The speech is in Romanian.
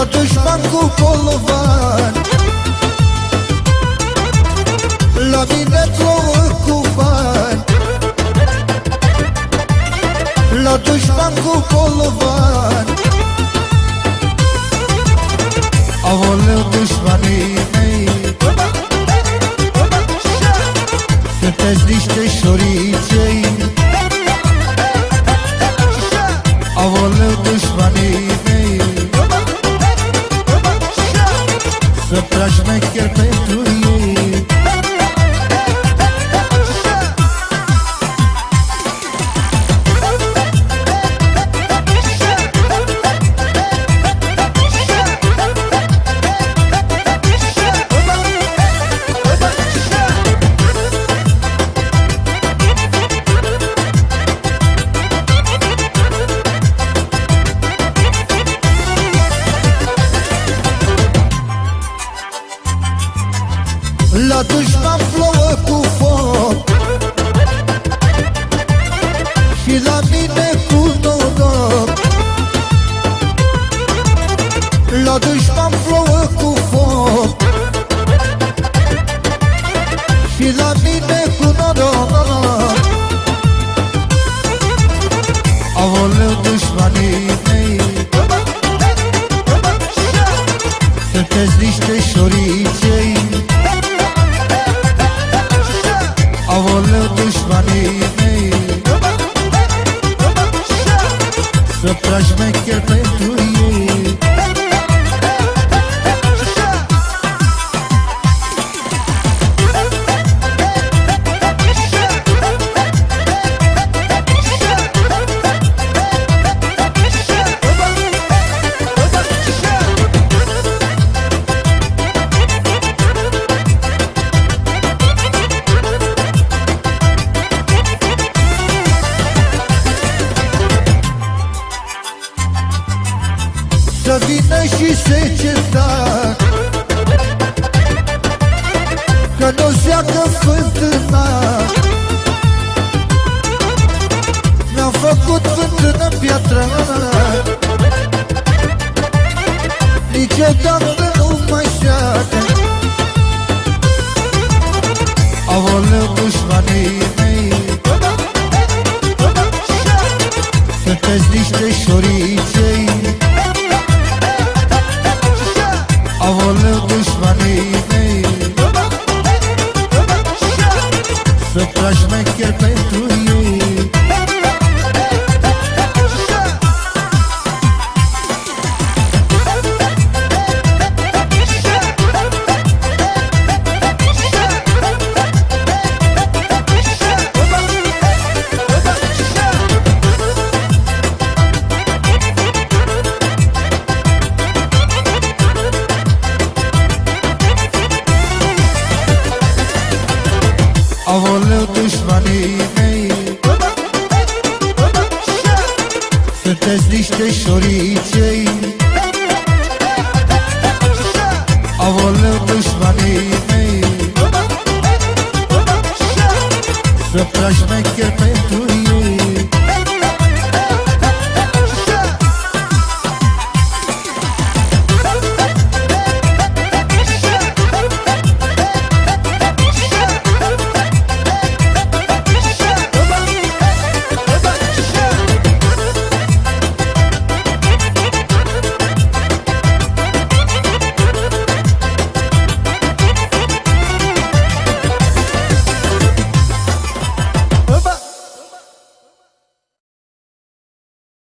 La dușman cu polovan La mine plouă cu bani. La dușman cu polovan Aoleu dușmanii mei. Sunteți niște șoricei tragi șmecher La dușman plouă cu foc. Și la mine cu noroc. La dușman plouă cu foc. Și la mine cu noroc. Aoleu dușmanii mei. Sunteți niște șoricei Traz-me aquele și seceta. Că nu seacă fântâna. Mi-am făcut fântână piatră. Niciodată nu mai seacă Aoleu dușmanii mei. Sunteți niște șoricei Aoleu dușmanii mei Să tragi șmecher pentru Aoleu dușmanii mei. Sunteți niște șoricei. Aoleu dușmanii mei. Să tragi șmecher pe